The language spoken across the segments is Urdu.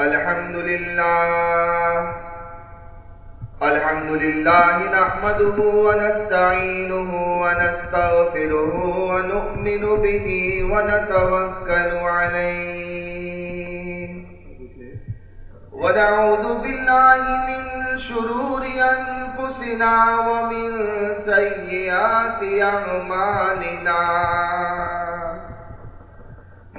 الحمد لله الحمد لله نحمده ونستعينه ونستغفره ونؤمن به ونتوكل عليه ونعوذ بالله من شرور أنفسنا ومن سيئات أعمالنا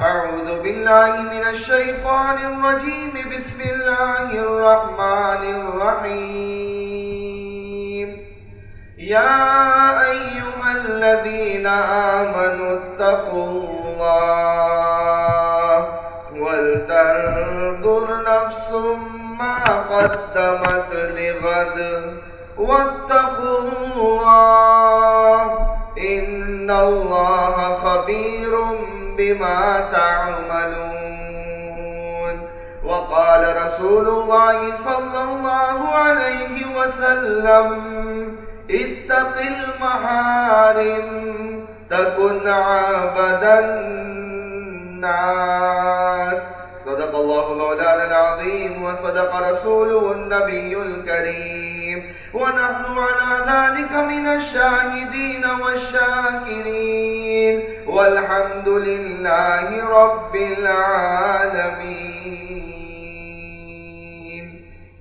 أعوذ بالله من الشيطان الرجيم. بسم الله الرحمن الرحيم. يا أيها الذين آمنوا اتقوا الله ولتنظر نفس ما قدمت لغد. واتقوا الله إن الله خبير بما تعملون. وقال رسول الله صلى الله عليه وسلم اتق المحارم تكن عبد الناس. صدق الله مولانا العظيم وصدق رسوله النبي الكريم. ونحن على ذلك من الشاهدين والشاكرين. والحمد لله رب العالمين.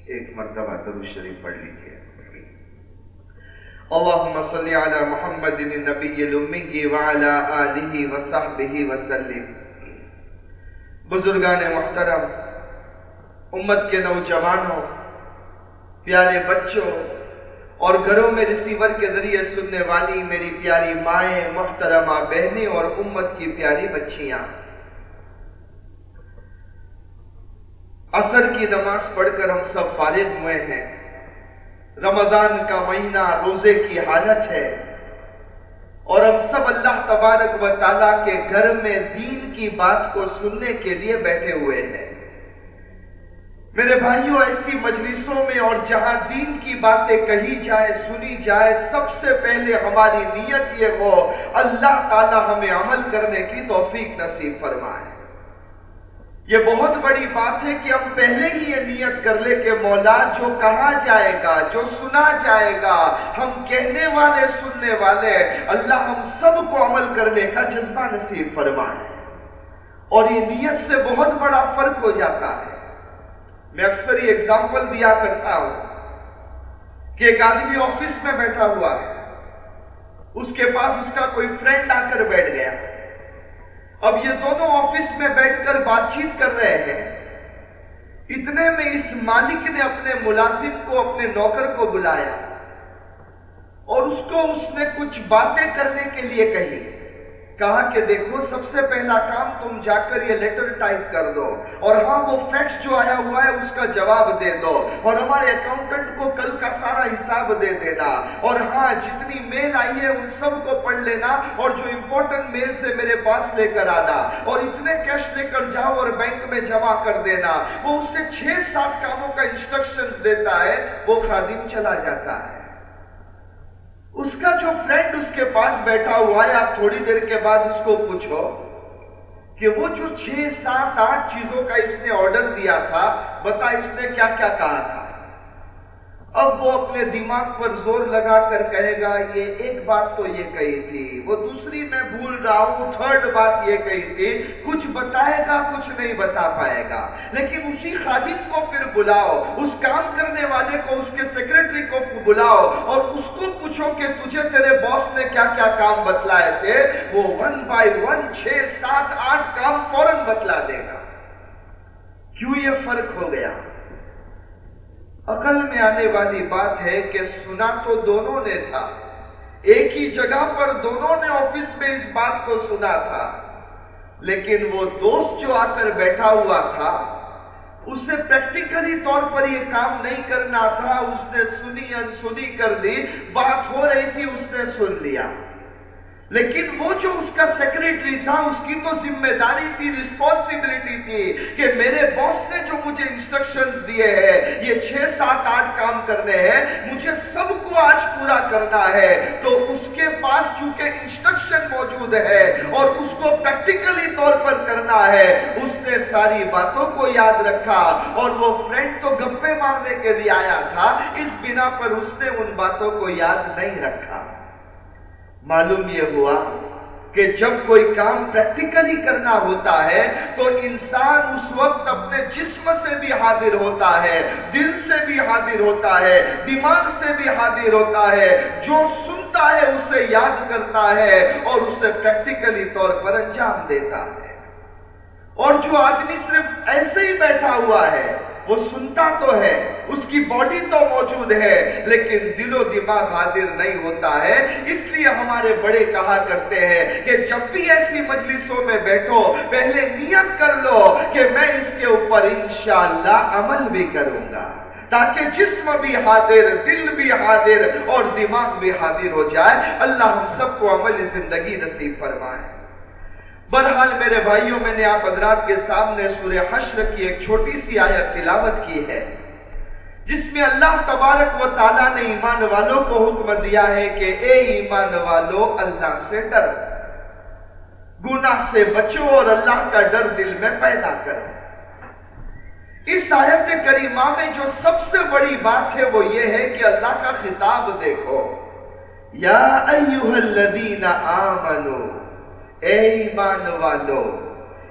ایک مرتبہ درود شریف پڑھ لیجیے۔ اللهم صل على محمد النبي الأمي وعلى آله وصحبه وسلم. بزرگان محترم، امت کے نوجوانوں پیارے بچوں اور گھروں میں ریسیور کے ذریعے سننے والی میری پیاری مائیں، محترمہ بہنیں اور امت کی پیاری بچیاں۔ عصر کی نماز پڑھ کر ہم سب فارغ ہوئے ہیں۔ رمضان کا مہینہ روزے کی حالت ہے۔ اور ہم سب اللہ تبارک و تعالیٰ کے گھر میں دین کی بات کو سننے کے لیے بیٹھے ہوئے ہیں۔ میرے بھائیوں، ایسی مجلسوں میں اور جہاں دین کی باتیں کہی جائے، سنی جائے، سب سے پہلے ہماری نیت یہ ہو، اللہ تعالیٰ ہمیں عمل کرنے کی توفیق نصیب فرمائے۔ یہ بہت بڑی بات ہے کہ ہم پہلے ہی یہ نیت کر لے کہ مولا جو کہا جائے گا، جو سنا جائے گا، ہم کہنے والے، سننے والے، اللہ ہم سب کو عمل کرنے کا جذبہ نصیب فرمائے۔ اور یہ نیت سے بہت بڑا فرق ہو جاتا ہے۔ میں اکثر یہ اگزامپل دیا کرتا ہوں کہ ایک آدمی آفس میں بیٹھا ہوا ہے۔ اس کے پاس اس کا کوئی فرینڈ آ کر بیٹھ گیا۔ ہے اب یہ دونوں آفس میں بیٹھ کر بات چیت کر رہے ہیں۔ اتنے میں اس مالک نے اپنے ملازم کو، اپنے نوکر کو بلایا اور اس کو اس نے کچھ باتیں کرنے کے لیے کہی۔ کہا کہ دیکھو، سب سے پہلا کام تم جا کر یہ لیٹر ٹائپ کر دو اور ہاں وہ فیکس جو آیا ہوا ہے، اس کا جواب دے دو اور ہمارے اکاؤنٹنٹ کو کل کا سارا حساب دے دینا اور ہاں جتنی میل آئی ہے، ان سب کو پڑھ لینا اور جو امپورٹنٹ میل سے میرے پاس لے کر آنا اور اتنے کیش لے کر جاؤ اور بینک میں جمع کر دینا۔ وہ اس سے چھ سات کاموں کا انسٹرکشن دیتا ہے، وہ خادم چلا جاتا ہے۔ اس کا جو فرینڈ اس کے پاس بیٹھا ہوا ہے، آپ تھوڑی دیر کے بعد اس کو پوچھو کہ وہ جو چھ، سات، آٹھ چیزوں کا اس نے آرڈر دیا تھا بتا اس نے کیا کیا کہا تھا؟ اب وہ اپنے دماغ پر زور لگا کر کہے گا، یہ ایک بات تو یہ کہی تھی، وہ دوسری میں بھول رہا ہوں، تھرڈ بات یہ کہی تھی، کچھ بتائے گا، کچھ نہیں بتا پائے گا۔ لیکن اسی خادم کو پھر بلاؤ، اس کام کرنے والے کو، اس کے سیکرٹری کو بلاؤ اور اس کو پوچھو کہ تجھے تیرے باس نے کیا کیا کام بتلائے تھے؟ وہ ون بائی ون چھ، سات، آٹھ کام فوراً بتلا دے گا۔ کیوں یہ فرق ہو گیا؟ عقل میں آنے والی بات ہے کہ سنا تو دونوں نے تھا۔ ایک ہی جگہ پر دونوں نے آفس میں اس بات کو سنا تھا۔ لیکن وہ دوست جو آ کر بیٹھا ہوا تھا، اسے پریکٹیکلی طور پر یہ کام نہیں کرنا تھا۔ اس نے سنی انسنی کر دی، بات ہو رہی تھی، اس نے سن لیا۔ لیکن وہ جو اس کا سیکریٹری تھا، اس کی تو ذمہ داری تھی رسپانسبلٹی تھی کہ میرے باس نے جو مجھے انسٹرکشنز دیے ہیں یہ چھ سات آٹھ کام کرنے ہیں، مجھے سب کو آج پورا کرنا ہے۔ تو اس کے پاس چونکہ انسٹرکشن موجود ہے اور اس کو پریکٹیکلی طور پر کرنا ہے، اس نے ساری باتوں کو یاد رکھا۔ اور وہ فرینڈ تو گپے مارنے کے لیے آیا تھا، اس بنا پر اس نے ان باتوں کو یاد نہیں رکھا۔ معلوم یہ ہوا کہ جب کوئی کام پریکٹیکلی کرنا ہوتا ہے تو انسان اس وقت اپنے جسم سے بھی حاضر ہوتا ہے، دل سے بھی حاضر ہوتا ہے، دماغ سے بھی حاضر ہوتا ہے، جو سنتا ہے اسے یاد کرتا ہے اور اسے پریکٹیکلی طور پر انجام دیتا ہے۔ اور جو آدمی صرف ایسے ہی بیٹھا ہوا ہے وہ سنتا تو ہے، اس کی باڈی تو موجود ہے، لیکن دل و دماغ حاضر نہیں ہوتا ہے۔ اس لیے ہمارے بڑے کہا کرتے ہیں کہ جب بھی ایسی مجلسوں میں بیٹھو، پہلے نیت کر لو کہ میں اس کے اوپر انشاءاللہ عمل بھی کروں گا۔ تاکہ جسم بھی حاضر، دل بھی حاضر اور دماغ بھی حاضر ہو جائے۔ اللہ ہم سب کو عملی زندگی نصیب فرمائے۔ برحال میرے بھائیوں، میں نے آپ حضرات کے سامنے سورہ حشر کی ایک چھوٹی سی آیت تلاوت کی ہے، جس میں اللہ تبارک و تعالیٰ نے ایمان والوں کو حکم دیا ہے کہ اے ایمان والو، اللہ سے ڈر گناہ سے بچو اور اللہ کا ڈر دل میں پیدا کرو۔ اس آیت کریمہ میں جو سب سے بڑی بات ہے، وہ یہ ہے کہ اللہ کا خطاب دیکھو۔ یا ایوہ الذین آمنو اے ایمان والو،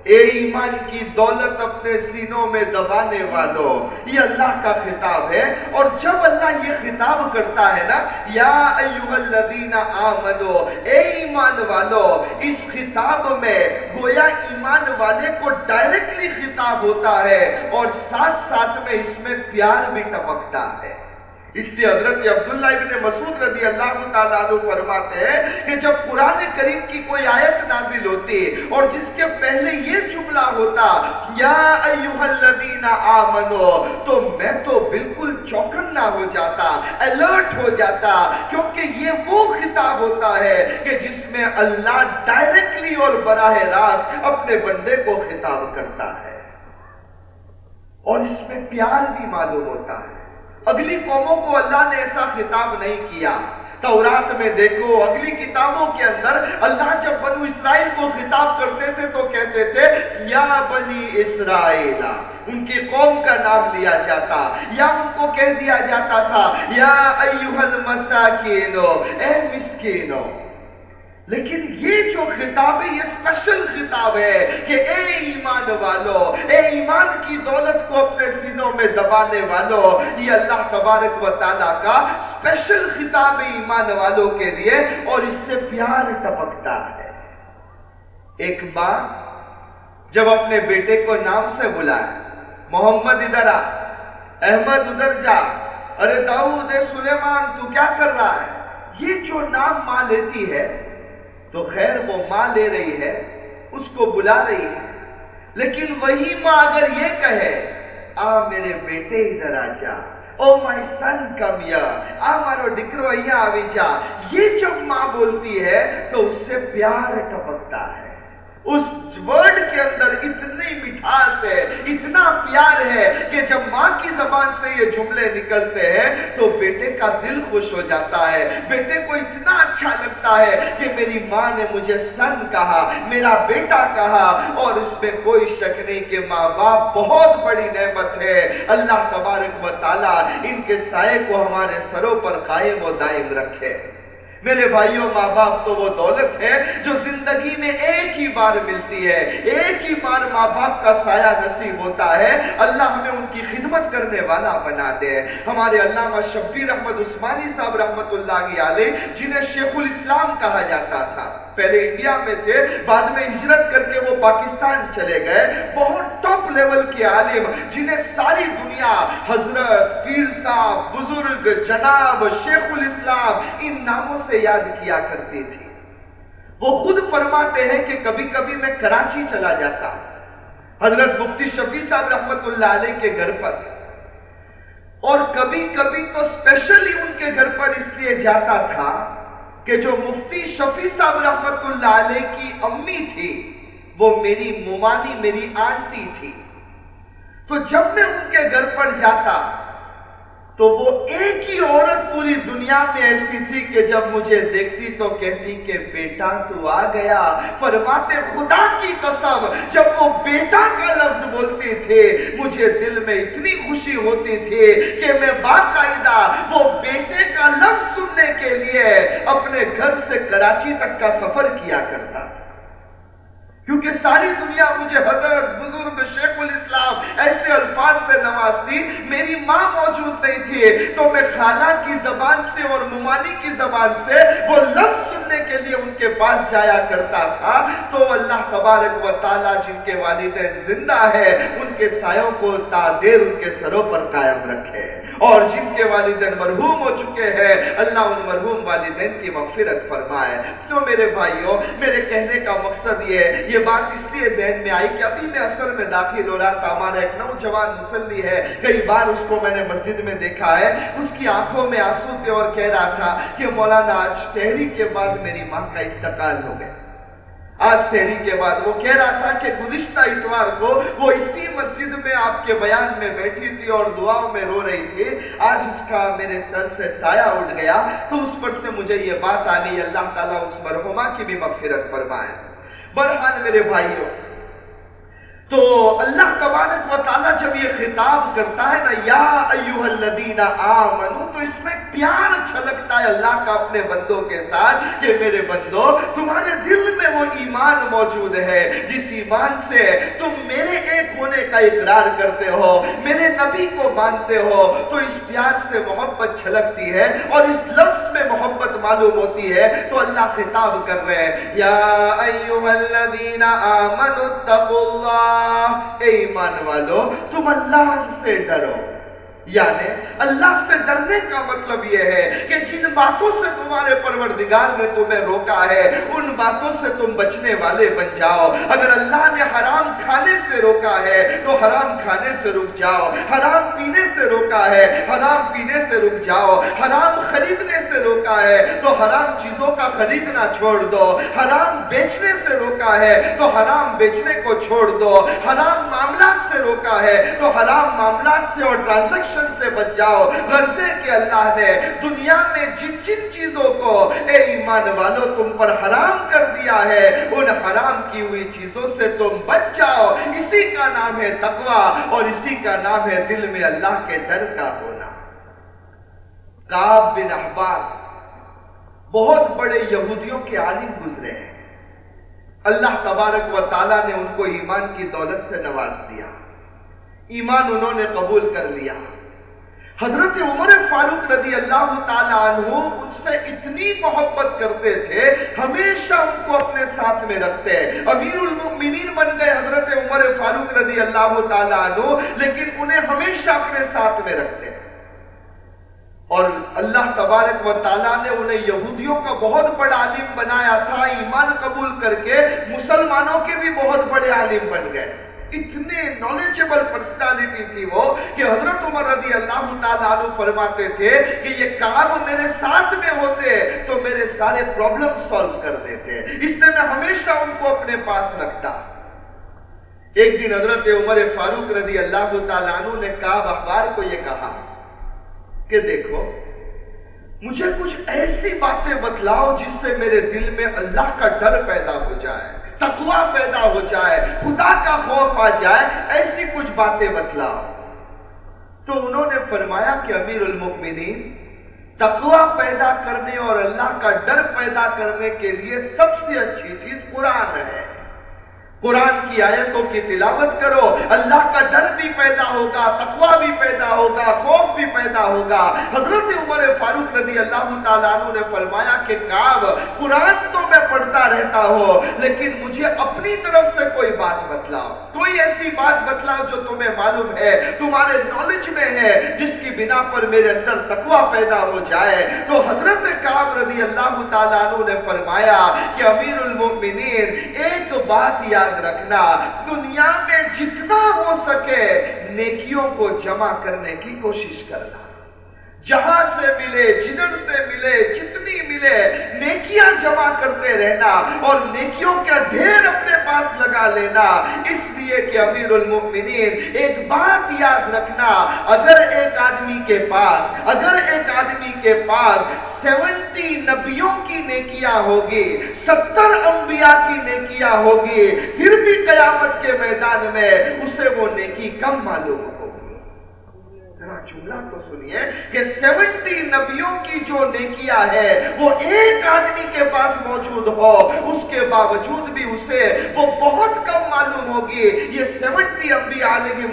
اے ایمان کی دولت اپنے سینوں میں دبانے والو، یہ اللہ کا خطاب ہے۔ اور جب اللہ یہ خطاب کرتا ہے نا، یا ایوہ الذین آمنو، اے ایمان والو، اس خطاب میں گویا ایمان والے کو ڈائریکٹلی خطاب ہوتا ہے اور ساتھ ساتھ میں اس میں پیار بھی ٹپکتا ہے۔ اس لیے حضرت عبداللہ ابن مسعود رضی اللہ تعالیٰ عنہ فرماتے ہیں کہ جب قرآن کریم کی کوئی آیت نازل ہوتی اور جس کے پہلے یہ جملہ ہوتا، یا ایوہ الذین آمنو، تو میں تو بالکل چوکنا ہو جاتا الرٹ ہو جاتا، کیونکہ یہ وہ خطاب ہوتا ہے کہ جس میں اللہ ڈائریکٹلی اور براہ راست اپنے بندے کو خطاب کرتا ہے۔ اور اس میں پیار بھی معلوم ہوتا ہے۔ اگلی قوموں کو اللہ نے ایسا خطاب نہیں کیا۔ تورات میں دیکھو، اگلی کتابوں کے اندر اللہ جب بنو اسرائیل کو خطاب کرتے تھے تو کہتے تھے، یا بنی اسرائیل، ان کی قوم کا نام لیا جاتا۔ یا ان کو کہہ دیا جاتا تھا، یا ایوہ المساکینو، اے مسکینو لیکن یہ جو خطاب ہے، یہ اسپیشل خطاب ہے کہ اے ایمان والو، اے ایمان کی دولت کو اپنے سینوں میں دبانے والو، یہ اللہ تبارک و تعالیٰ کا اسپیشل خطاب ہے ایمان والوں کے لیے اور اس سے پیار ٹپکتا ہے۔ ایک ماں جب اپنے بیٹے کو نام سے بلائے، محمد ادھر آ، احمد ادھر جا، ارے داؤد، اے سلیمان، تو کیا کر رہا ہے؟ یہ جو نام ماں لیتی ہے تو خیر وہ ماں لے رہی ہے، اس کو بلا رہی ہے۔ لیکن وہی ماں اگر یہ کہے، آ میرے بیٹے ادھر آ جا۔ او مائی سن کم یا، آ مارو ڈکرویا آوی جا۔ یہ جب ماں بولتی ہے تو اس سے پیار ٹپک اس ورڈ کے اندر اتنی مٹھاس ہے، اتنا پیار ہے کہ جب ماں کی زبان سے یہ جملے نکلتے ہیں تو بیٹے کا دل خوش ہو جاتا ہے۔ بیٹے کو اتنا اچھا لگتا ہے کہ میری ماں نے مجھے سن کہا، میرا بیٹا کہا اور اس میں کوئی شک نہیں کہ ماں باپ بہت بڑی نعمت ہے۔ اللہ تبارک و تعالیٰ ان کے سائے کو ہمارے سروں پر قائم و دائم رکھے۔ میرے بھائیوں، ماں باپ تو وہ دولت ہے جو زندگی میں ایک ہی بار ملتی ہے۔ ایک ہی بار ماں باپ کا سایہ نصیب ہوتا ہے۔ اللہ ہمیں ان کی خدمت کرنے والا بنا دے۔ ہمارے علامہ شبیر احمد عثمانی صاحب رحمت اللہ علیہ، جنہیں شیخ الاسلام کہا جاتا تھا۔ پہلے انڈیا میں تھے، بعد میں ہجرت کر کے وہ پاکستان چلے گئے۔ بہت ٹاپ لیول کے عالم جنہیں ساری دنیا، حضرت، پیر صاحب، بزرگ، جناب، شیخ الاسلام، ان ناموں سے یاد کیا کرتی تھی وہ خود فرماتے ہیں کہ کبھی کبھی میں کراچی چلا جاتا حضرت مفتی شفیع صاحب رحمت اللہ علیہ کے گھر پر۔ اور کبھی کبھی تو اسپیشلی ان کے گھر پر اس لیے جاتا تھا کہ جو مفتی شفیع صاحب رحمت اللہ علیہ کی امی تھی، وہ میری ممانی، میری آنٹی تھی۔ تو جب میں ان کے گھر پر جاتا تو وہ ایک ہی عورت پوری دنیا میں ایسی تھی کہ جب مجھے دیکھتی تو کہتی کہ بیٹا تو آ گیا۔ فرماتے، خدا کی قسم، جب وہ بیٹا کا لفظ بولتے تھے مجھے دل میں اتنی خوشی ہوتی تھی کہ میں باقاعدہ وہ بیٹے کا لفظ سننے کے لیے اپنے گھر سے کراچی تک کا سفر کیا کرتا تھا۔ کیونکہ ساری دنیا مجھے حضرت بزرگ، شیخ الاسلام ایسے الفاظ سے نوازتی، میری ماں موجود نہیں تھی، تو میں خالہ کی زبان سے اور ممانی کی زبان سے وہ لفظ سننے کے لیے ان کے پاس جایا کرتا تھا۔ تو اللہ تبارک و تعالیٰ جن کے والدین زندہ ہے ان کے سایوں کو تادیر ان کے سروں پر قائم رکھے۔ اور جن کے والدین مرحوم ہو چکے ہیں، اللہ ان مرحوم والدین کی مغفرت فرمائے۔ تو میرے بھائیوں، میرے کہنے کا مقصد یہ یہ بات اس لیے ذہن میں آئی کہ ابھی میں اثر میں داخل ہو رہا تھا ہمارا ایک نوجوان مسلی ہے۔ کئی بار اس کو میں نے مسجد میں دیکھا ہے۔ اس کی آنکھوں میں آنسو تھے اور کہہ رہا تھا کہ مولانا، آج شہری کے بعد میری ماں کا انتقال ہو گیا۔ آج سہری کے بعد وہ کہہ رہا تھا کہ گزشتہ اتوار کو وہ اسی مسجد میں آپ کے بیان میں بیٹھی تھی اور دعاؤں میں رو رہی تھی۔ آج اس کا میرے سر سے سایہ اٹھ گیا۔ تو اس پر سے مجھے یہ بات آ گئی اللہ تعالیٰ اس مرحومہ کی بھی مغفرت فرمائے۔ برحال میرے بھائیوں تو اللہ تبارک و تعالیٰ جب یہ خطاب کرتا ہے نا، یا ایوہ الذین آمنو تو اس میں پیار چھلکتا ہے اللہ کا اپنے بندوں کے ساتھ، کہ میرے بندوں تمہارے دل میں وہ ایمان موجود ہے، جس ایمان سے تم میرے ایک ہونے کا اقرار کرتے ہو، میرے نبی کو مانتے ہو، تو اس پیار سے محبت چھلکتی ہے اور اس لفظ میں محبت معلوم ہوتی ہے۔ تو اللہ خطاب کر رہے ہیں، یا ایوہ الذین آمنو اتقوا اللہ اے ایمان والو تم اللہ سے ڈرو۔ یعنی اللہ سے ڈرنے کا مطلب یہ ہے کہ جن باتوں سے تمہارے پروردگار نے تمہیں روکا ہے، ان باتوں سے تم بچنے والے بن جاؤ۔ اگر اللہ نے حرام کھانے سے روکا ہے، تو حرام کھانے سے رک جاؤ۔ حرام پینے سے روکا ہے، حرام پینے سے رک جاؤ۔ حرام خریدنے سے روکا ہے، تو حرام چیزوں کا خریدنا چھوڑ دو۔ حرام بیچنے سے روکا ہے، تو حرام بیچنے کو چھوڑ دو۔ حرام معاملات سے روکا ہے، تو حرام معاملات سے اور ٹرانزیکشن کرپشن سے بچ جاؤ، غرضے کہ اللہ نے دنیا میں جن جن چیزوں کو اے ایمان والو تم پر حرام کر دیا ہے، ان حرام کی ہوئی چیزوں سے تم بچ جاؤ۔ اسی کا نام ہے تقوی اور اسی کا نام ہے دل میں اللہ کے ڈر کا ہونا۔ کعب بن احبار بہت بڑے یہودیوں کے عالم گزرے ہیں۔ اللہ تبارک و تعالیٰ نے ان کو ایمان کی دولت سے نواز دیا۔ ایمان انہوں نے قبول کر لیا۔ حضرت عمر فاروق رضی اللہ تعالیٰ عنہ ان سے اتنی محبت کرتے تھے، ہمیشہ ان کو اپنے ساتھ میں رکھتے۔ امیر المؤمنین بن گئے حضرت عمر فاروق رضی اللہ تعالیٰ عنہ، لیکن انہیں ہمیشہ اپنے ساتھ میں رکھتے۔ اور اللہ تبارک و تعالیٰ نے انہیں یہودیوں کا بہت بڑا عالم بنایا تھا، ایمان قبول کر کے مسلمانوں کے بھی بہت بڑے عالم بن گئے۔ اتنے نالجبل پرسنالٹی تھی وہ کہ حضرت عمر رضی اللہ تعالیٰ عنہ فرماتے تھے کہ یہ کام میرے ساتھ میں ہوتے تو میرے سارے پرابلم سالو کر دیتے اس لیے میں ہمیشہ ان کو اپنے پاس رکھتا ایک دن حضرت عمر فاروق رضی اللہ تعالیٰ عنہ نے کعب اخبار کو یہ کہا کہ دیکھو مجھے کچھ ایسی باتیں بتلاؤ جس سے میرے دل میں اللہ کا ڈر پیدا ہو جائے تقوی پیدا ہو جائے، خدا کا خوف آ جائے، ایسی کچھ باتیں بتلاؤ۔ تو انہوں نے فرمایا کہ امیر المؤمنین، تقوی پیدا کرنے اور اللہ کا ڈر پیدا کرنے کے لیے سب سے اچھی چیز قرآن ہے۔ قرآن کی آیتوں کی تلاوت کرو۔ اللہ کا ڈر بھی پیدا ہوگا، تقوی بھی پیدا ہوگا، خوف بھی پیدا ہوگا۔ حضرت عمر فاروق رضی اللہ تعالیٰ عنہ نے فرمایا کہ کعب، قرآن تو میں پڑھتا رہتا ہوں، لیکن مجھے اپنی طرف سے کوئی بات بتلاؤ۔ کوئی ایسی بات بتلاؤ جو تمہیں معلوم ہے، تمہارے نالج میں ہے، جس کی بنا پر میرے اندر تقوی پیدا ہو جائے۔ تو حضرت کعب رضی اللہ تعالیٰ عنہ نے فرمایا کہ امیر المؤمنین، ایک بات یاد یاد رکھنا دنیا میں جتنا ہو سکے نیکیوں کو جمع کرنے کی کوشش کرنا۔ جہاں سے ملے، جدھر سے ملے، جتنی ملے، نیکیاں جمع کرتے رہنا اور نیکیوں کا ڈھیر اپنے پاس لگا لینا۔ اس لیے کہ امیر المؤمنین، ایک بات یاد رکھنا، اگر ایک آدمی کے پاس، اگر ایک آدمی کے پاس سیونٹی نبیوں کی نیکیاں ہوگی، ستر انبیاء کی نیکیاں ہوگی، پھر بھی قیامت کے میدان میں اسے وہ نیکی کم معلوم ہوگی جملہ تو سنیے کہ سیونٹی نبیوں کی جو نیکیاں ہے وہ ایک آدمی کے پاس موجود ہو، اس کے باوجود بھی اسے وہ بہت کم معلوم ہوگی۔ یہ سیونٹی انبیاء علیہ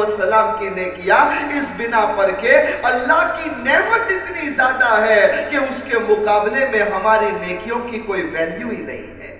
السلام کی نیکیاں اس بنا پر کے اللہ کی نعمت اتنی زیادہ ہے کہ اس کے مقابلے میں ہماری نیکیوں کی کوئی ویلیو ہی نہیں ہے۔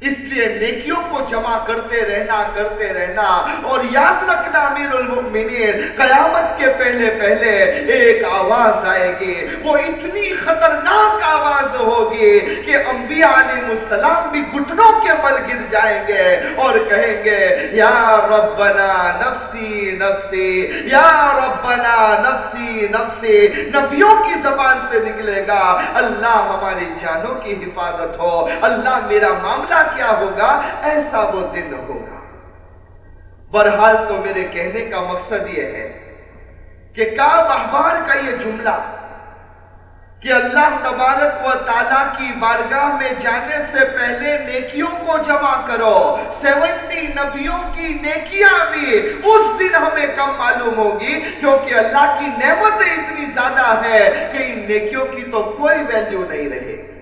اس لیے نیکیوں کو جمع کرتے رہنا کرتے رہنا۔ اور یاد رکھنا امیر المؤمنین، قیامت کے پہلے پہلے ایک آواز آئے گی۔ وہ اتنی خطرناک آواز ہوگی کہ انبیاء علیہ السلام بھی گھٹنوں کے بل گر جائیں گے اور کہیں گے، یا ربنا نفسی نفسی، یا ربنا نفسی نفسی۔ نبیوں کی زبان سے نکلے گا۔ اللہ ہماری جانوں کی حفاظت ہو۔ اللہ میرا معاملہ کیا ہوگا؟ ایسا وہ دن ہوگا۔ برحال تو میرے کہنے کا مقصد یہ ہے کہ کعب احبار کا یہ جملہ کہ اللہ تبارک و تعالیٰ کی بارگاہ میں جانے سے پہلے نیکیوں کو جمع کرو۔ سیونٹی نبیوں کی نیکیاں بھی اس دن ہمیں کم معلوم ہوگی کیونکہ اللہ کی نعمتیں اتنی زیادہ ہے کہ ان نیکیوں کی تو کوئی ویلیو نہیں رہے۔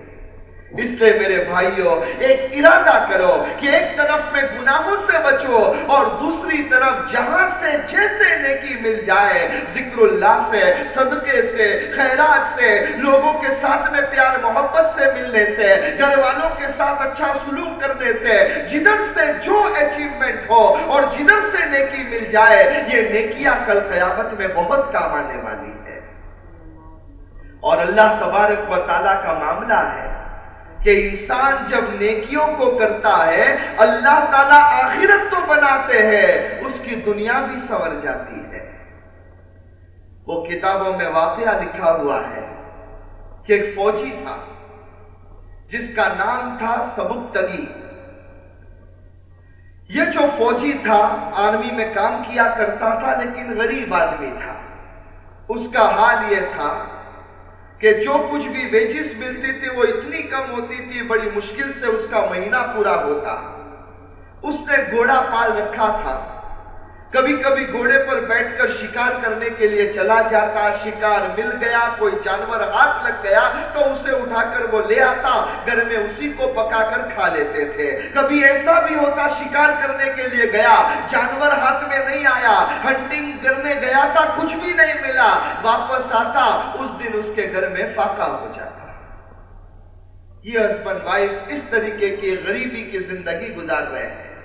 اس لیے میرے بھائیوں ایک ارادہ کرو کہ ایک طرف میں گناہوں سے بچو اور دوسری طرف جہاں سے جیسے نیکی مل جائے، ذکر اللہ سے، صدقے سے، خیرات سے، لوگوں کے ساتھ میں پیار، محبت سے ملنے سے، گھر والوں کے ساتھ اچھا سلوک کرنے سے، جدھر سے جو اچیومنٹ ہو اور جدھر سے نیکی مل جائے، یہ نیکیاں کل قیامت میں بہت کام آنے والی ہے۔ اور اللہ تبارک و تعالیٰ کا معاملہ ہے کہ انسان جب نیکیوں کو کرتا ہے، اللہ تعالیٰ آخرت تو بناتے ہیں، اس کی دنیا بھی سور جاتی ہے۔ وہ کتابوں میں واقعہ لکھا ہوا ہے کہ ایک فوجی تھا، جس کا نام تھا سبک تگی یہ جو فوجی تھا، آرمی میں کام کیا کرتا تھا، لیکن غریب آدمی تھا۔ اس کا حال یہ تھا کہ جو کچھ بھی ویجز ملتی تھی وہ اتنی کم ہوتی تھی، بڑی مشکل سے اس کا مہینہ پورا ہوتا۔ اس نے گھوڑا پال رکھا تھا۔ کبھی کبھی گھوڑے پر بیٹھ کر شکار کرنے کے لیے چلا جاتا، شکار مل گیا، کوئی جانور ہاتھ لگ گیا، تو اسے اٹھا کر وہ لے آتا، گھر میں اسی کو پکا کر کھا لیتے تھے۔ کبھی ایسا بھی ہوتا، شکار کرنے کے لیے گیا، جانور ہاتھ میں نہیں آیا، ہنٹنگ کرنے گیا تھا، کچھ بھی نہیں ملا۔ واپس آتا، اس دن اس کے گھر میں فاقہ ہو جاتا۔ یہ ہسبینڈ وائف اس طریقے کی غریبی کی زندگی گزار رہے ہیں۔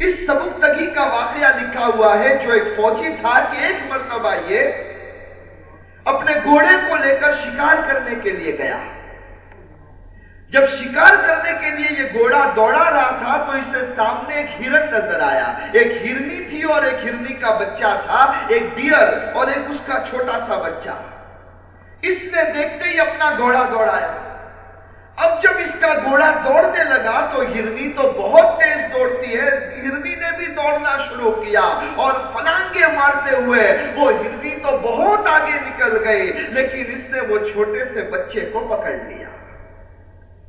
اس سبکتگی کا واقعہ لکھا ہوا ہے جو ایک فوجی تھا کہ ایک مرتبہ یہ اپنے گھوڑے کو لے کر شکار کرنے کے لیے گیا۔ جب شکار کرنے کے لیے یہ گھوڑا دوڑا رہا تھا تو اسے سامنے ایک ہرن نظر آیا۔ ایک ہرنی تھی اور ایک ہرنی کا بچہ تھا، ایک ڈیئر اور ایک اس کا چھوٹا سا بچہ۔ اس نے دیکھتے ہی اپنا گھوڑا دوڑایا۔ اب جب اس کا گھوڑا دوڑنے لگا تو ہرنی تو بہت تیز دوڑتی ہے۔ ہرنی نے بھی دوڑنا شروع کیا اور فلانگے مارتے ہوئے وہ ہرنی تو بہت آگے نکل گئی، لیکن اس نے وہ چھوٹے سے بچے کو پکڑ لیا۔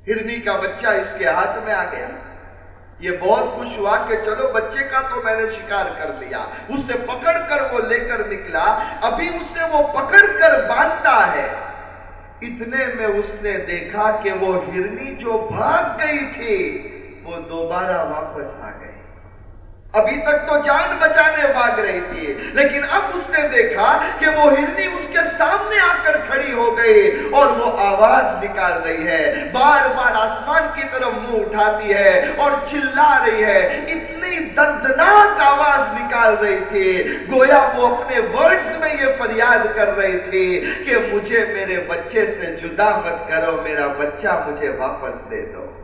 ہرنی کا بچہ اس کے ہاتھ میں آ گیا۔ یہ بہت خوش ہوا کہ چلو بچے کا تو میں نے شکار کر لیا۔ اسے پکڑ کر وہ لے کر نکلا۔ ابھی اسے وہ پکڑ کر باندھتا ہے۔ اتنے میں اس نے دیکھا کہ وہ ہرنی جو بھاگ گئی تھی، وہ دوبارہ واپس آ گئی۔ ابھی تک تو جان بچانے بھاگ رہی تھی، لیکن اب اس نے دیکھا کہ وہ ہرنی اس کے سامنے آ کر کھڑی ہو گئی اور وہ آواز نکال رہی ہے۔ بار بار آسمان کی طرف منہ اٹھاتی ہے اور چلا رہی ہے۔ اتنی دردناک آواز نکال رہی تھی۔ گویا وہ اپنے ورڈز میں یہ فریاد کر رہی تھی کہ مجھے میرے بچے سے جدا مت کرو، میرا بچہ مجھے واپس دے دو۔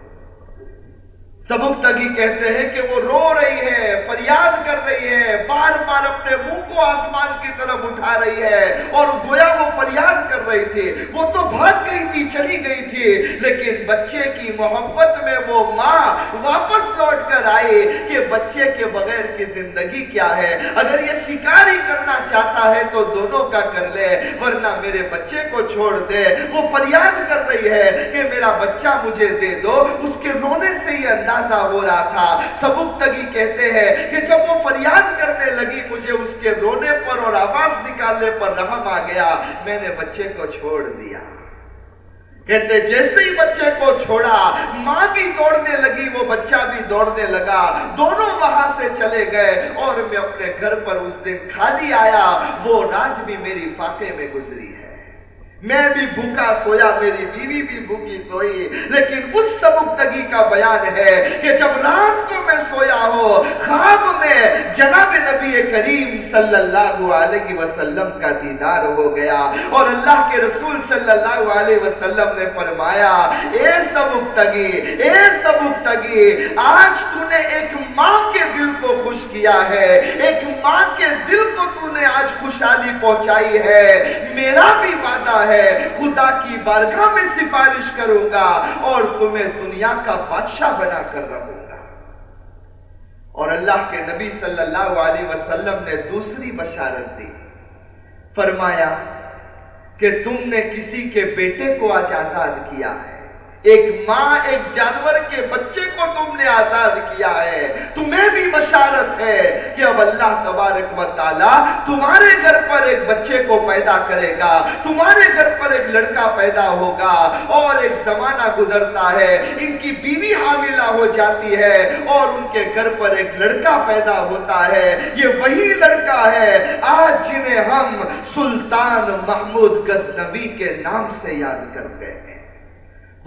سبک تگی کہتے ہیں کہ وہ رو رہی ہے، فریاد کر رہی ہے، بار بار اپنے منہ کو آسمان کی طرف اٹھا رہی ہے اور گویا وہ فریاد کر رہی تھی۔ وہ تو بھاگ گئی تھی، چلی گئی تھی، لیکن بچے کی محبت میں وہ ماں واپس لوٹ کر آئی کہ بچے کے بغیر کی زندگی کیا ہے۔ اگر یہ شکاری کرنا چاہتا ہے تو دونوں کا کر لے، ورنہ میرے بچے کو چھوڑ دے۔ وہ فریاد کر رہی ہے کہ میرا بچہ مجھے دے دو، اس کے رونے سے ہی انداز اندازہ ہو رہا تھا۔ سبکتگی کہتے ہیں کہ جب وہ فریاد کرنے لگی، مجھے اس کے رونے پر اور آواز نکالنے پر رحم آ گیا۔ میں نے بچے کو چھوڑ دیا۔ کہتے، جیسے ہی بچے کو چھوڑا، ماں بھی دوڑنے لگی، وہ بچہ بھی دوڑنے لگا۔ دونوں وہاں سے چلے گئے اور میں اپنے گھر پر اس دن خالی آیا۔ وہ رات بھی میری فاقے میں گزری ہے۔ میں بھی بھوکا سویا، میری بیوی بھی بھوکی سوئی۔ لیکن اس سبکتگی کا بیان ہے کہ جب رات کو میں سویا ہو خواب میں جناب نبی کریم صلی اللہ علیہ وسلم کا دیدار ہو گیا۔ اور اللہ کے رسول صلی اللہ علیہ وسلم نے فرمایا، اے سبکتگی اے سبکتگی، آج تو نے ایک ماں کے دل کو خوش کیا ہے۔ ایک ماں کے دل کو تو نے آج خوشحالی پہنچائی ہے۔ میرا بھی وعدہ ہے خدا کی بارگاہ میں سفارش کروں گا اور تمہیں دنیا کا بادشاہ بنا کر رہوں گا۔ اور اللہ کے نبی صلی اللہ علیہ وسلم نے دوسری بشارت دی۔ فرمایا کہ تم نے کسی کے بیٹے کو آج آزاد کیا ہے۔ ایک ماں، ایک جانور کے بچے کو تم نے آزاد کیا ہے۔ تمہیں بھی بشارت ہے کہ اب اللہ تبارک و تعالی تمہارے گھر پر ایک بچے کو پیدا کرے گا۔ تمہارے گھر پر ایک لڑکا پیدا ہوگا اور ایک زمانہ گزرتا ہے۔ ان کی بیوی حاملہ ہو جاتی ہے اور ان کے گھر پر ایک لڑکا پیدا ہوتا ہے۔ یہ وہی لڑکا ہے۔ آج جنہیں ہم سلطان محمود غزنوی کے نام سے یاد کرتے ہیں۔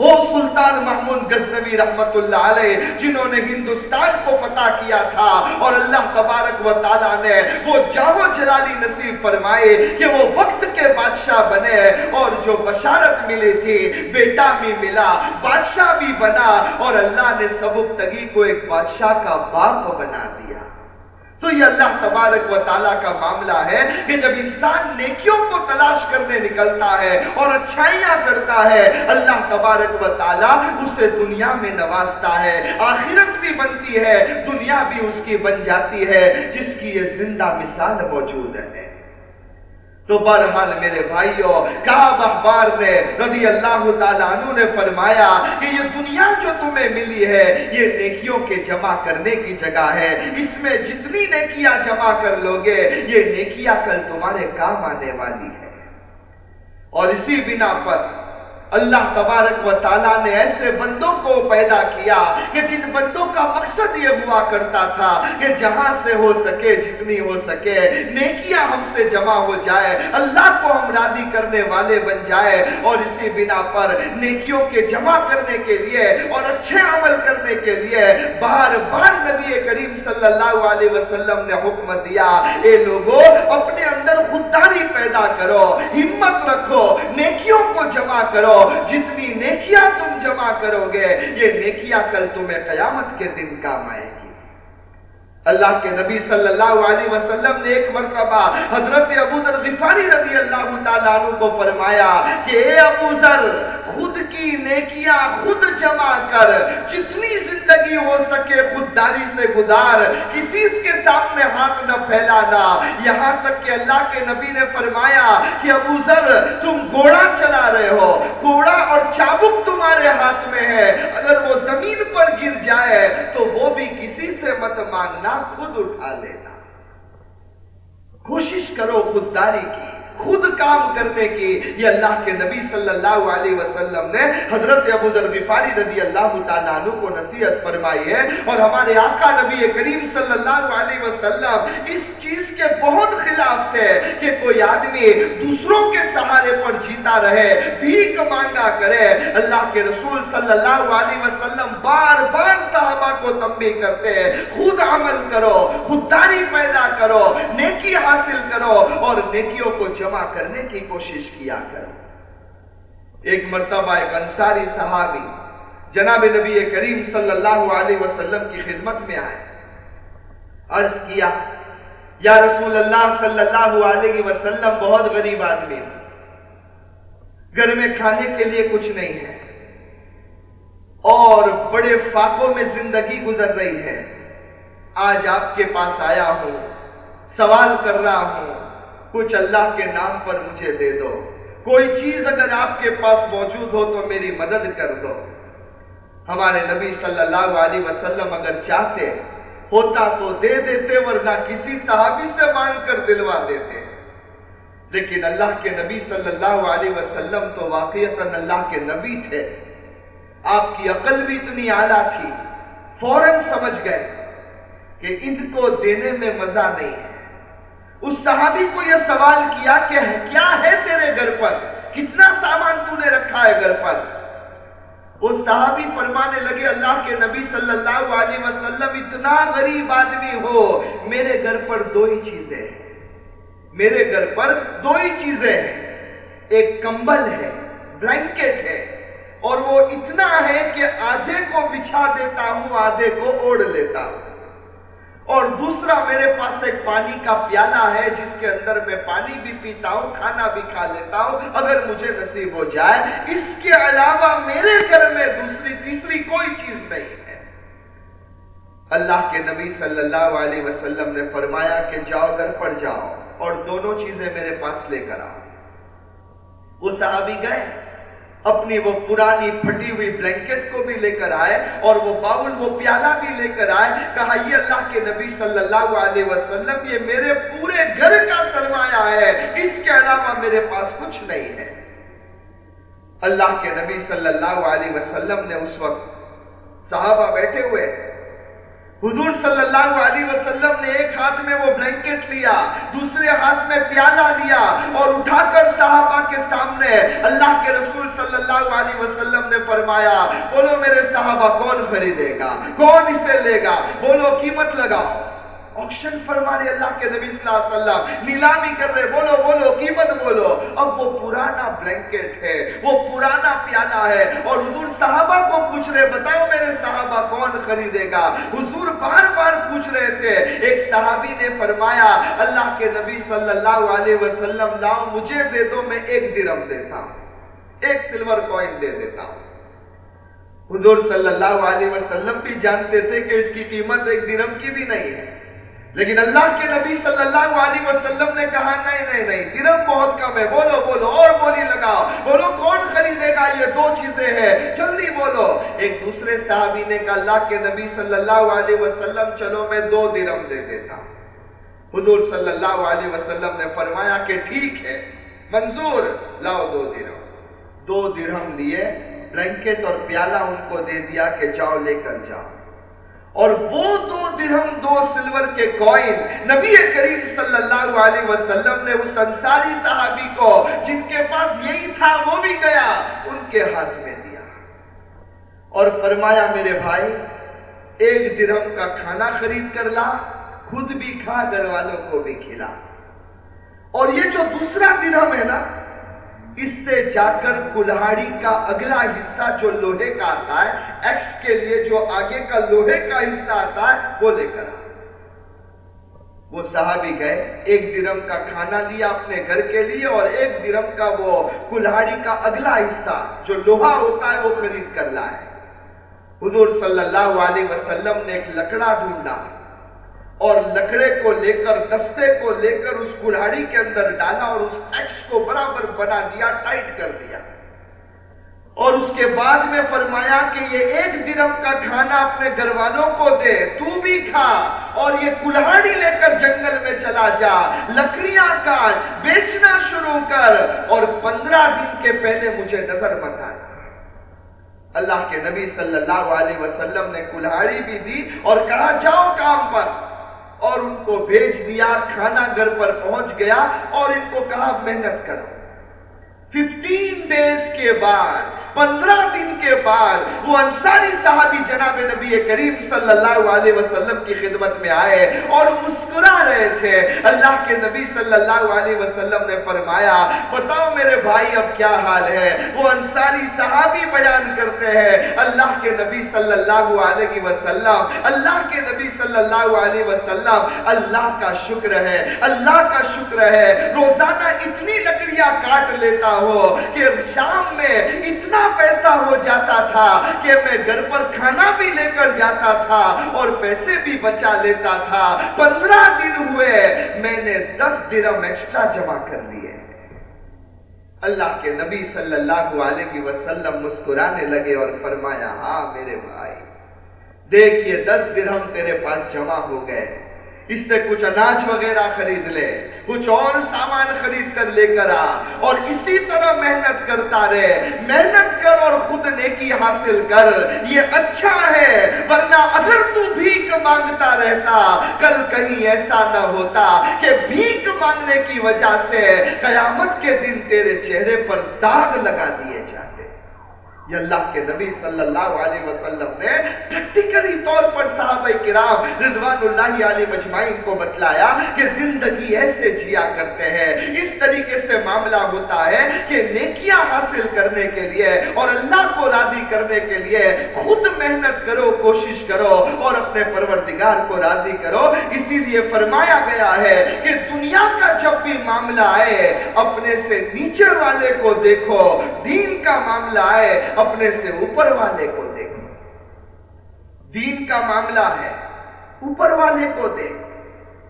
وہ سلطان محمود غزنوی رحمت اللہ علیہ جنہوں نے ہندوستان کو فتح کیا تھا اور اللہ تبارک و تعالیٰ نے وہ جاو جلالی نصیب فرمائے کہ وہ وقت کے بادشاہ بنے اور جو بشارت ملی تھی، بیٹا بھی ملا، بادشاہ بھی بنا اور اللہ نے سبک تگی کو ایک بادشاہ کا باپ بنا دیا۔ تو یہ اللہ تبارک و تعالیٰ کا معاملہ ہے کہ جب انسان نیکیوں کو تلاش کرنے نکلتا ہے اور اچھائیاں کرتا ہے، اللہ تبارک و تعالیٰ اسے دنیا میں نوازتا ہے، آخرت بھی بنتی ہے، دنیا بھی اس کی بن جاتی ہے، جس کی یہ زندہ مثال موجود ہے۔ تو برحال میرے بھائیوں کعب اخبار نے رضی اللہ تعالیٰ عنہ نے فرمایا کہ یہ دنیا جو تمہیں ملی ہے، یہ نیکیوں کے جمع کرنے کی جگہ ہے۔ اس میں جتنی نیکیاں جمع کر لوگے، یہ نیکیاں کل تمہارے کام آنے والی ہے اور اسی بنا پر اللہ تبارک و تعالیٰ نے ایسے بندوں کو پیدا کیا کہ جن بندوں کا مقصد یہ ہوا کرتا تھا کہ جہاں سے ہو سکے، جتنی ہو سکے، نیکیاں ہم سے جمع ہو جائے، اللہ کو ہم راضی کرنے والے بن جائے اور اسی بنا پر نیکیوں کے جمع کرنے کے لیے اور اچھے عمل کرنے کے لیے بار بار نبی کریم صلی اللہ علیہ وسلم نے حکم دیا، اے لوگوں اپنے اندر خودداری پیدا کرو، ہمت رکھو، نیکیوں کو جمع کرو جتنی نیکیاں تم جمع کرو گے، یہ نیکیاں کل تمہیں قیامت کے دن کام آئے گی۔ اللہ کے نبی صلی اللہ علیہ وسلم نے ایک مرتبہ حضرت ابو ذر غفاری رضی اللہ تعالیٰ عنہ کو فرمایا کہ اے ابو ذر، خود کی نیکیاں خود جمع کر، جتنی زندگی ہو سکے خودداری سے گزار، کسی کے سامنے ہاتھ نہ پھیلانا۔ یہاں تک کہ اللہ کے نبی نے فرمایا کہ ابو ذر، تم گوڑا چلا رہے ہو گوڑا اور چابک تمہارے ہاتھ میں ہے۔ اگر وہ زمین پر گر جائے تو وہ بھی کسی سے مت مانگنا خود اٹھا لینا۔ کوشش کرو خودداری کی۔ خود کام کرنے کی یہ اللہ کے نبی صلی اللہ علیہ وسلم نے حضرت ابو ذر غفاری رضی اللہ تعالیٰ عنہ کو نصیحت فرمائی ہے اور ہمارے آقا نبی کریم صلی اللہ علیہ وسلم اس چیز کے بہت خلاف تھے کہ کوئی آدمی دوسروں کے سہارے پر جیتا رہے، بھیک مانگا کرے۔ اللہ کے رسول صلی اللہ علیہ وسلم بار بار صحابہ کو تنبیہ کرتے ہیں۔ خود عمل کرو، خودداری پیدا کرو، نیکی حاصل کرو اور نیکیوں کو جمع جمع کرنے کی کوشش کیا کرو ایک مرتبہ ایک انصاری صحابی جناب نبی کریم صلی اللہ علیہ وسلم کی خدمت میں آئے۔ عرض کیا، یا رسول اللہ صلی اللہ علیہ وسلم، بہت غریب آدمی، گھر میں کھانے کے لیے کچھ نہیں ہے، اور بڑے فاقوں میں زندگی گزر رہی ہے۔ آج آپ کے پاس آیا ہوں، سوال کر رہا ہوں کچھ اللہ کے نام پر مجھے دے دو۔ کوئی چیز اگر آپ کے پاس موجود ہو تو میری مدد کر دو۔ ہمارے نبی صلی اللہ علیہ وسلم اگر چاہتے، ہوتا تو دے دیتے، ورنہ کسی صحابی سے مانگ کر دلوا دیتے۔ لیکن اللہ کے نبی صلی اللہ علیہ وسلم تو واقعیت اللہ کے نبی تھے۔ آپ کی عقل بھی اتنی اعلیٰ تھی، فوراً سمجھ گئے کہ ان کو دینے میں مزہ نہیں۔ ہے اس صحابی کو یہ سوال کیا کہ کیا ہے تیرے گھر پر؟ کتنا سامان تو نے رکھا ہے گھر پر؟ وہ صحابی فرمانے لگے، اللہ کے نبی صلی اللہ علیہ وسلم، اتنا غریب آدمی ہو، میرے گھر پر دو ہی چیزیں ہیں۔ میرے گھر پر دو ہی چیزیں ہیں۔ ایک کمبل ہے، بلینکٹ ہے، اور وہ اتنا ہے کہ آدھے کو بچھا دیتا ہوں، آدھے کو اوڑ لیتا ہوں۔ اور دوسرا میرے پاس ایک پانی کا پیالہ ہے، جس کے اندر میں پانی بھی پیتا ہوں، کھانا بھی کھا لیتا ہوں، اگر مجھے نصیب ہو جائے، اس کے علاوہ میرے گھر میں دوسری، تیسری کوئی چیز نہیں ہے۔ اللہ کے نبی صلی اللہ علیہ وسلم نے فرمایا کہ جاؤ، گھر پر جاؤ اور دونوں چیزیں میرے پاس لے کر آؤ۔ وہ صحابی گئے۔ اپنی وہ پرانی پھٹی ہوئی بلینکٹ کو بھی لے کر آئے اور وہ باول، وہ پیالہ بھی لے کر آئے، کہا، یہ اللہ کے نبی صلی اللہ علیہ وسلم، یہ میرے پورے گھر کا سرمایہ ہے، اس کے علاوہ میرے پاس کچھ نہیں ہے. اللہ کے نبی صلی اللہ علیہ وسلم نے اس وقت صحابہ بیٹھے ہوئے حضور صلی اللہ علیہ وسلم نے ایک ہاتھ میں وہ بلینکٹ لیا، دوسرے ہاتھ میں پیالہ لیا اور اٹھا کر صحابہ کے سامنے اللہ کے رسول صلی اللہ علیہ وسلم نے فرمایا، بولو میرے صحابہ، کون خریدے گا؟ کون اسے لے گا؟ بولو، قیمت لگاؤ۔ آکشن فرما رہے اللہ کے نبی صلی اللہ علیہ وسلم، نیلامی کر رہے، بولو بولو، قیمت بولو۔ اب وہ پرانا بلینکٹ ہے، وہ پرانا پیالہ ہے۔ اور حضور صحابہ کو پوچھ رہے، بتاؤ میرے صحابہ کون خریدے گا؟ حضور بار بار پوچھ رہے تھے۔ ایک صحابی نے فرمایا، اللہ کے نبی صلی اللہ علیہ وسلم، لاؤ مجھے دے دو، میں ایک درم دیتا ہوں۔ ایک سلور کوئن دے دیتا ہوں۔ حضور صلی اللہ علیہ وسلم بھی جانتے تھے کہ اس کی قیمت ایک درم کی بھی نہیں ہے۔ لیکن اللہ کے نبی صلی اللہ علیہ وسلم نے کہا، نہیں نہیں نہیں درم بہت کم ہے، بولو بولو، اور بولی لگاؤ، بولو، کون خریدے گا، یہ دو چیزیں ہیں، جلدی بولو. ایک دوسرے صحابی نے کہا، اللہ کے نبی صلی اللہ علیہ وسلم، چلو میں دو درم دے دیتا حضور صلی اللہ علیہ وسلم نے فرمایا کہ ٹھیک ہے، منظور، لاؤ دو درم. دو درہم لیے، بلینکٹ اور پیالہ ان کو دے دیا کہ جاؤ لے کر جاؤ. اور وہ دو درہم، دو سلور کے کوئن نبی کریم صلی اللہ علیہ وسلم نے اس انصاری صحابی کو، جن کے پاس یہی تھا، وہ بھی گیا، ان کے ہاتھ میں دیا۔ اور فرمایا، میرے بھائی، ایک درہم کا کھانا خرید کر لا، خود بھی کھا، گھر والوں کو بھی کھلا۔ اور یہ جو دوسرا درہم ہے نا اس سے جا کر کلہاڑی کا اگلا حصہ جو لوہے کا آتا ہے ایکس کے لیے جو آگے کا لوہے کا حصہ آتا ہے، وہ لے کر وہ صحابی گئے، ایک درم کا کھانا لیا اپنے گھر کے لیے اور ایک درم کا وہ کلہاڑی کا اگلا حصہ جو لوہا ہوتا ہے، وہ خرید کر لائے۔ حضور صلی اللہ علیہ وسلم نے ایک لکڑا ڈھونڈا۔ اور لکڑے کو لے کر، دستے کو لے کر اس کلاڑی کے اندر ڈالا اور اس ایکس کو برابر بنا دیا، ٹائٹ کر دیا۔ اور اس کے بعد میں فرمایا کہ یہ ایک درم کا کھانا اپنے گھر والوں کو دے، تو بھی کھا اور یہ کلہاڑی لے کر جنگل میں چلا جا، لکڑیاں کاٹ، بیچنا شروع کر اور پندرہ دن کے پہلے مجھے نظر مت آیا اللہ کے نبی صلی اللہ علیہ وسلم نے کلہاڑی بھی دی اور کہا، جاؤ کام پر۔ اور ان کو بھیج دیا، کھانا گھر پر پہنچ گیا اور ان کو کہا، محنت کرو۔ ففٹین ڈیز کے بعد پندرہ دن کے بعد وہ انصاری صحابی جناب نبی کریم صلی اللہ علیہ وسلم کی خدمت میں آئے اور مسکرا رہے تھے۔ اللہ کے نبی صلی اللہ علیہ وسلم نے فرمایا، بتاؤ میرے بھائی، اب کیا حال ہے؟ وہ انصاری صحابی بیان کرتے ہیں، اللہ کے نبی صلی اللہ علیہ وسلم، اللہ کے نبی صلی اللہ علیہ وسلم، اللہ کا شکر ہے، اللہ کا شکر ہے۔ روزانہ اتنی لکڑیاں کاٹ لیتا ہو کہ شام میں اتنا پیسہ ہو جاتا تھا کہ میں گھر پر کھانا بھی لے کر جاتا تھا اور پیسے بھی بچا لیتا تھا۔ پندرہ دن ہوئے، میں نے دس درم ایکسٹرا جمع کر لیے۔ اللہ کے نبی صلی اللہ علیہ وسلم مسکرانے لگے اور فرمایا ہاں میرے بھائی، دیکھیے دس درہم تیرے پاس جمع ہو گئے۔ اس سے کچھ اناج وغیرہ خرید لے، کچھ اور سامان خرید کر لے کر آ، اور اسی طرح محنت کرتا رہے۔ محنت کر اور خود نیکی حاصل کر، یہ اچھا ہے۔ ورنہ اگر تو بھیک مانگتا رہتا، کل کہیں ایسا نہ ہوتا کہ بھیک مانگنے کی وجہ سے قیامت کے دن تیرے چہرے پر داغ لگا دیے جائے یہ اللہ کے نبی صلی اللہ علیہ وسلم نے پریکٹیکلی طور پر صحابہ کرام رضوان اللہ علیہ مجمعین کو بتلایا کہ زندگی ایسے جیا کرتے ہیں، اس طریقے سے معاملہ ہوتا ہے کہ نیکیاں حاصل کرنے کے لیے اور اللہ کو راضی کرنے کے لیے خود محنت کرو، کوشش کرو اور اپنے پروردگار کو راضی کرو۔ اسی لیے فرمایا گیا ہے کہ دنیا کا جب بھی معاملہ آئے، اپنے سے نیچے والے کو دیکھو، دین کا معاملہ آئے اپنے سے اوپر والے کو دیکھو دین کا معاملہ ہے، اوپر والے کو دیکھ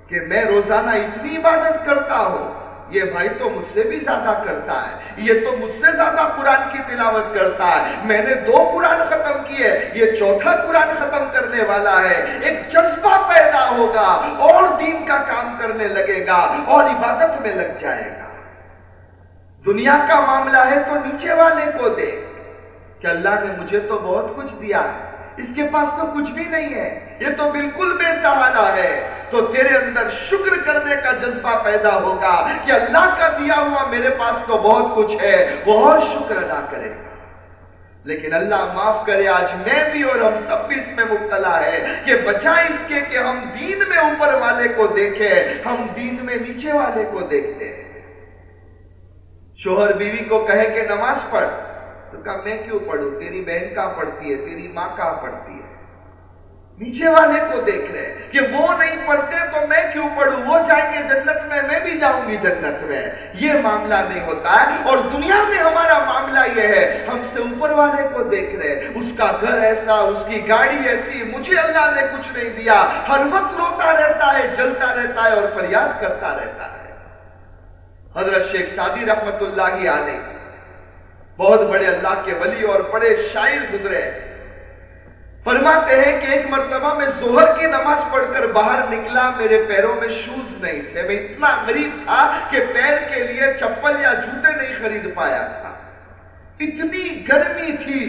کہ میں روزانہ اتنی عبادت کرتا ہوں۔ یہ بھائی تو مجھ سے بھی زیادہ کرتا ہے، یہ تو مجھ سے زیادہ قرآن کی تلاوت کرتا ہے۔ میں نے دو قرآن ختم کیے، یہ چوتھا قرآن ختم کرنے والا ہے۔ ایک جذبہ پیدا ہوگا اور دین کا کام کرنے لگے گا اور عبادت میں لگ جائے گا۔ دنیا کا معاملہ ہے تو نیچے والے کو دیکھ۔ کہ اللہ نے مجھے تو بہت کچھ دیا ہے۔ اس کے پاس تو کچھ بھی نہیں ہے۔ یہ تو بالکل بے سہارا ہے۔ تو تیرے اندر شکر کرنے کا جذبہ پیدا ہوگا کہ اللہ کا دیا ہوا میرے پاس تو بہت کچھ ہے۔ وہ اور شکر ادا کرے۔ گا لیکن اللہ معاف کرے، آج میں بھی اور ہم سب بھی اس میں مبتلا ہے کہ بجائے اس کے کہ ہم دین میں اوپر والے کو دیکھیں، ہم دین میں نیچے والے کو دیکھتے۔ ہیں شوہر بیوی کو کہے کہ نماز پڑھ۔ تو کہا، میں کیوں پڑھوں؟ تیری بہن کہاں پڑھتی ہے؟ تیری ماں کہاں پڑھتی ہے؟ نیچے والے کو دیکھ رہے کہ وہ نہیں پڑھتے تو میں کیوں پڑھوں؟ وہ جائیں گے جنت میں میں بھی جاؤں گی جنت میں۔ یہ معاملہ نہیں ہوتا۔ ہے اور دنیا میں ہمارا معاملہ یہ ہے، ہم سے اوپر والے کو دیکھ رہے اس کا گھر ایسا، اس کی گاڑی ایسی، مجھے اللہ نے کچھ نہیں دیا۔ ہر وقت روتا رہتا ہے، جلتا رہتا ہے اور فریاد کرتا رہتا ہے۔ حضرت شیخ سادی رحمت اللہ علیہ بہت بڑے اللہ کے ولی اور بڑے شاعر گزرے فرماتے ہیں کہ ایک مرتبہ میں زہر کی نماز پڑھ کر باہر نکلا، میرے پیروں میں شوز نہیں تھے۔ میں اتنا غریب تھا کہ پیر کے لیے چپل یا جوتے نہیں خرید پایا تھا۔ اتنی گرمی تھی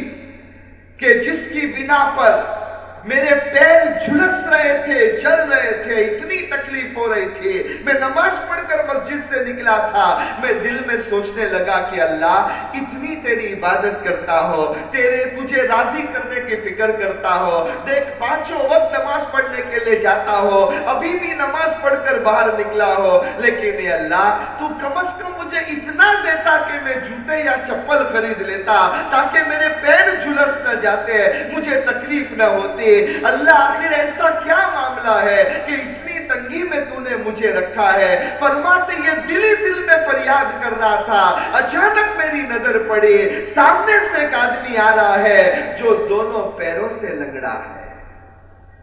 کہ جس کی بنا پر میرے پیر جھلس رہے تھے، جل رہے تھے، اتنی تکلیف ہو رہی تھی۔ میں نماز پڑھ کر مسجد سے نکلا تھا۔ میں دل میں سوچنے لگا کہ اللہ، اتنی تیری عبادت کرتا ہو، تیرے تجھے راضی کرنے کی فکر کرتا ہو۔ دیکھ، پانچوں وقت نماز پڑھنے کے لیے جاتا ہو، ابھی بھی نماز پڑھ کر باہر نکلا ہو۔ لیکن اے اللہ، تو کم از کم مجھے اتنا دیتا کہ میں جوتے یا چپل خرید لیتا، تاکہ میرے پیر جھلس نہ جاتے، مجھے تکلیف نہ ہوتی۔ اللہ آخر ایسا کیا معاملہ ہے کہ اتنی تنگی میں تو نے مجھے رکھا ہے۔ فرماتے یہ دلی دل میں فریاد کر رہا تھا۔ اچانک میری نظر پڑی۔ سامنے سے ایک آدمی آ رہا ہے جو دونوں پیروں سے لگڑا ہے۔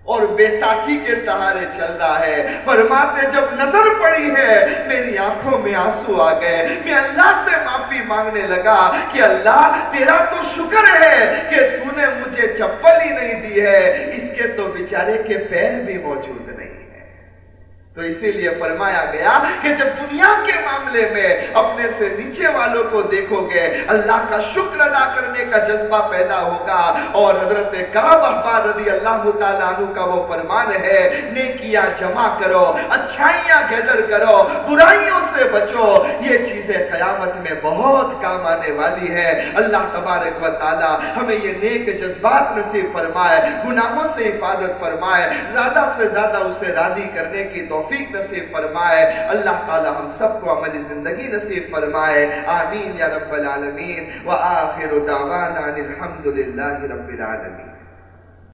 اور بیساکھی کے سہارے چل رہا ہے۔ فرماتے جب نظر پڑی ہے، میری آنکھوں میں آنسو آ گئے۔ میں اللہ سے معافی مانگنے لگا کہ اللہ، تیرا تو شکر ہے کہ تو نے مجھے چپل ہی نہیں دی ہے۔ اس کے تو بیچارے کے پیر بھی موجود نہیں۔ تو اسی لیے فرمایا گیا کہ جب دنیا کے معاملے میں اپنے سے نیچے والوں کو دیکھو گے، اللہ کا شکر ادا کرنے کا جذبہ پیدا ہوگا۔ اور حضرت احبار رضی اللہ تعالیٰ عنہ کا وہ فرمان ہے، نیکیاں جمع کرو، اچھائیاں گیدر کرو، برائیوں سے بچو۔ یہ چیزیں قیامت میں بہت کام آنے والی ہے اللہ تبارک و تعالی ہمیں یہ نیک جذبات نصیب فرمائے، گناہوں سے حفاظت فرمائے، زیادہ سے زیادہ اسے راضی کرنے کی توفیق توفیق نصیب فرمائے۔ اللہ تعالی ہم سب کو عمل زندگی نصیب فرمائے۔ آمین یا رب العالمین۔ وآخر دعوانا الحمدللہ رب العالمین۔